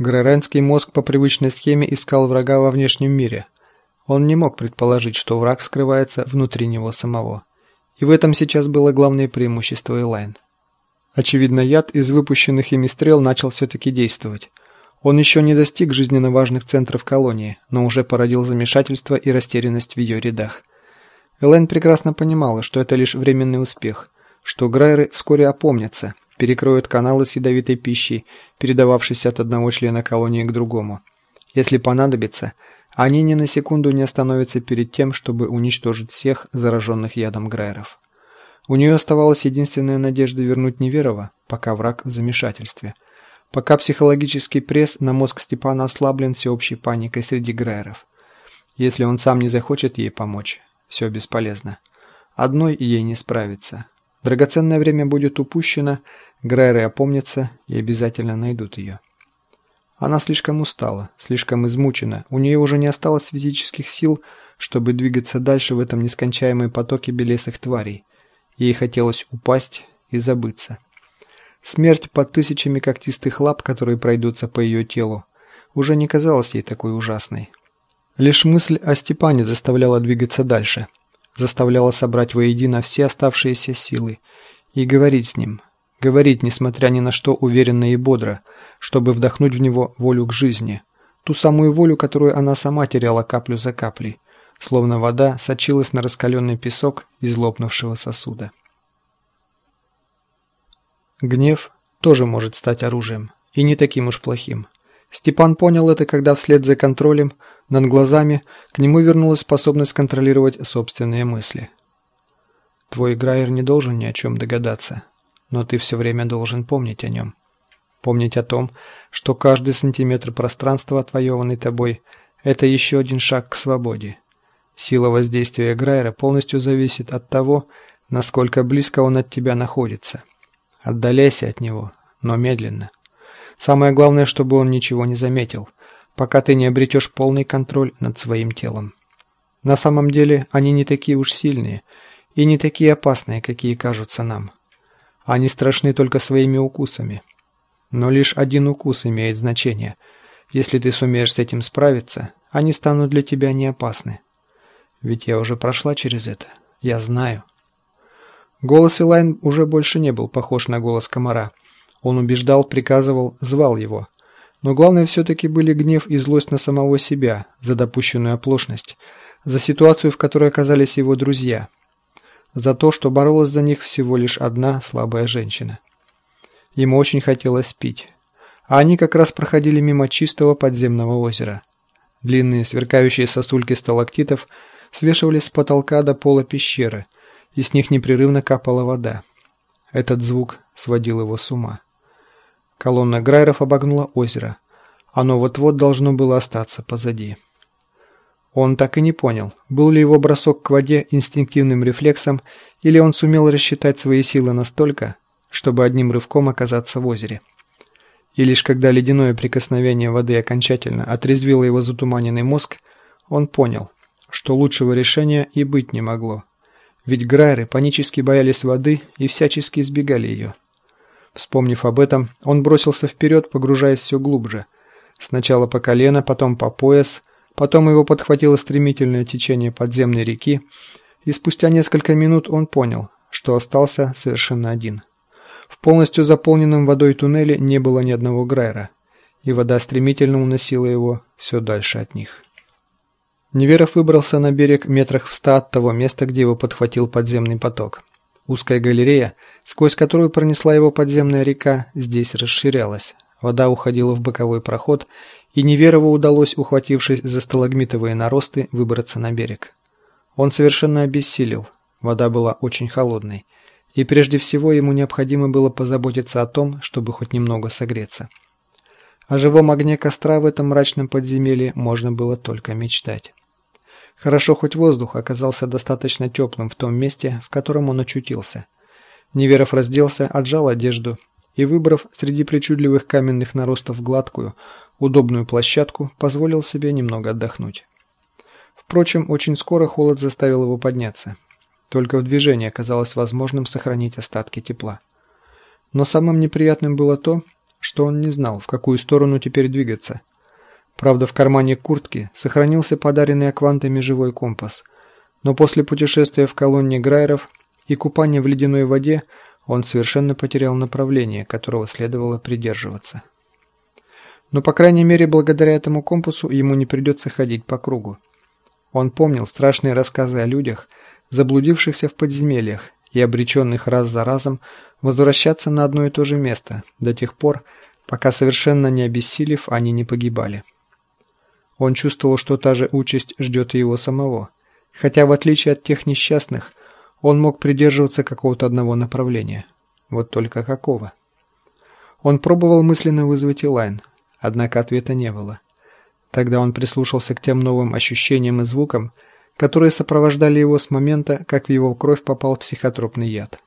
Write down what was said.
Греренский мозг по привычной схеме искал врага во внешнем мире. Он не мог предположить, что враг скрывается внутри него самого. И в этом сейчас было главное преимущество Элайн. Очевидно, яд из выпущенных ими стрел начал все-таки действовать. Он еще не достиг жизненно важных центров колонии, но уже породил замешательство и растерянность в ее рядах. Элайн прекрасно понимала, что это лишь временный успех, что Грайеры вскоре опомнятся перекроют каналы с ядовитой пищей, передававшейся от одного члена колонии к другому. Если понадобится, они ни на секунду не остановятся перед тем, чтобы уничтожить всех зараженных ядом Грайеров. У нее оставалась единственная надежда вернуть Неверова, пока враг в замешательстве. Пока психологический пресс на мозг Степана ослаблен всеобщей паникой среди Грайеров. Если он сам не захочет ей помочь, все бесполезно. Одной ей не справиться. Драгоценное время будет упущено, Грайры опомнятся и обязательно найдут ее. Она слишком устала, слишком измучена, у нее уже не осталось физических сил, чтобы двигаться дальше в этом нескончаемой потоке белесых тварей. Ей хотелось упасть и забыться. Смерть под тысячами когтистых лап, которые пройдутся по ее телу, уже не казалась ей такой ужасной. Лишь мысль о Степане заставляла двигаться дальше, заставляла собрать воедино все оставшиеся силы и говорить с ним, Говорить, несмотря ни на что, уверенно и бодро, чтобы вдохнуть в него волю к жизни. Ту самую волю, которую она сама теряла каплю за каплей, словно вода сочилась на раскаленный песок из лопнувшего сосуда. Гнев тоже может стать оружием, и не таким уж плохим. Степан понял это, когда вслед за контролем над глазами к нему вернулась способность контролировать собственные мысли. Твой Грайер не должен ни о чем догадаться но ты все время должен помнить о нем. Помнить о том, что каждый сантиметр пространства, отвоеванный тобой, это еще один шаг к свободе. Сила воздействия Грайера полностью зависит от того, насколько близко он от тебя находится. Отдаляйся от него, но медленно. Самое главное, чтобы он ничего не заметил, пока ты не обретешь полный контроль над своим телом. На самом деле они не такие уж сильные и не такие опасные, какие кажутся нам. Они страшны только своими укусами. Но лишь один укус имеет значение. Если ты сумеешь с этим справиться, они станут для тебя не опасны. Ведь я уже прошла через это. Я знаю. Голос Элайн уже больше не был похож на голос комара. Он убеждал, приказывал, звал его. Но главное все-таки были гнев и злость на самого себя за допущенную оплошность, за ситуацию, в которой оказались его друзья – за то, что боролась за них всего лишь одна слабая женщина. Ему очень хотелось пить. А они как раз проходили мимо чистого подземного озера. Длинные сверкающие сосульки сталактитов свешивались с потолка до пола пещеры, и с них непрерывно капала вода. Этот звук сводил его с ума. Колонна Грайров обогнула озеро. Оно вот-вот должно было остаться позади. Он так и не понял, был ли его бросок к воде инстинктивным рефлексом, или он сумел рассчитать свои силы настолько, чтобы одним рывком оказаться в озере. И лишь когда ледяное прикосновение воды окончательно отрезвило его затуманенный мозг, он понял, что лучшего решения и быть не могло. Ведь Грайры панически боялись воды и всячески избегали ее. Вспомнив об этом, он бросился вперед, погружаясь все глубже. Сначала по колено, потом по пояс – Потом его подхватило стремительное течение подземной реки, и спустя несколько минут он понял, что остался совершенно один. В полностью заполненном водой туннеле не было ни одного Грайра, и вода стремительно уносила его все дальше от них. Неверов выбрался на берег метрах в ста от того места, где его подхватил подземный поток. Узкая галерея, сквозь которую пронесла его подземная река, здесь расширялась. Вода уходила в боковой проход, и Неверову удалось, ухватившись за сталагмитовые наросты, выбраться на берег. Он совершенно обессилел, вода была очень холодной, и прежде всего ему необходимо было позаботиться о том, чтобы хоть немного согреться. О живом огне костра в этом мрачном подземелье можно было только мечтать. Хорошо хоть воздух оказался достаточно теплым в том месте, в котором он очутился. Неверов разделся, отжал одежду и, выбрав среди причудливых каменных наростов гладкую, удобную площадку, позволил себе немного отдохнуть. Впрочем, очень скоро холод заставил его подняться. Только в движении оказалось возможным сохранить остатки тепла. Но самым неприятным было то, что он не знал, в какую сторону теперь двигаться. Правда, в кармане куртки сохранился подаренный аквантами живой компас. Но после путешествия в колонне Грайеров и купания в ледяной воде он совершенно потерял направление, которого следовало придерживаться. Но, по крайней мере, благодаря этому компасу ему не придется ходить по кругу. Он помнил страшные рассказы о людях, заблудившихся в подземельях и обреченных раз за разом возвращаться на одно и то же место до тех пор, пока совершенно не обессилев, они не погибали. Он чувствовал, что та же участь ждет и его самого, хотя в отличие от тех несчастных, он мог придерживаться какого-то одного направления. Вот только какого? Он пробовал мысленно вызвать Илайн, однако ответа не было. Тогда он прислушался к тем новым ощущениям и звукам, которые сопровождали его с момента, как в его кровь попал психотропный яд.